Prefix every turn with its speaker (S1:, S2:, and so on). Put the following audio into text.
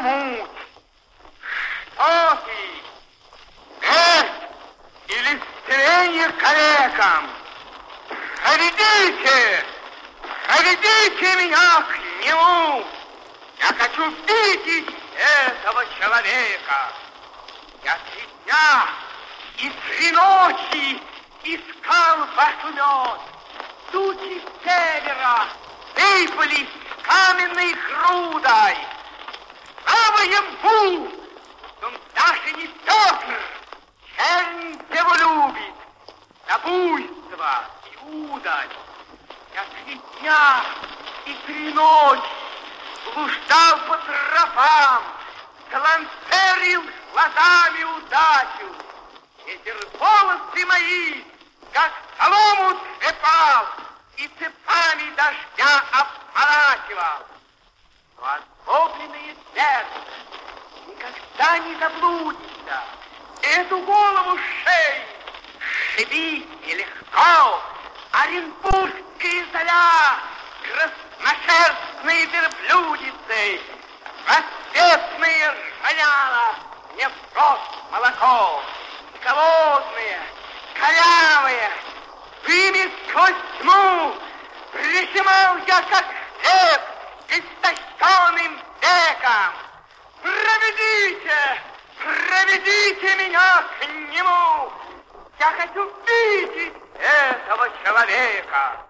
S1: муть? Что ты? Смерть или стеление коллегам? Проведите! Проведите меня к нему! Я хочу видеть этого человека! Я три дня и три ночи искал ваш лед. Тучи севера выпали каменной грудой. Слава ему! Он даже не Петр, чернь его любит, на и удаль. Я три дня и три ночи блуждал по тропам, Галантерил глазами удачу. Ветер волосы мои, как солому трепал, И цепами дождя обморачивал. Но озлобленное сердце никогда не заблудится. Эту голову шеи шибить нелегко. Оренбургская заря, красношерстные верблюдицы, рассветные ржаняна, не в рост молоко, голодные, корявые, ими сквозь тьму прижимал я, как веком. Проведите, проведите меня к нему. Я хочу видеть этого человека.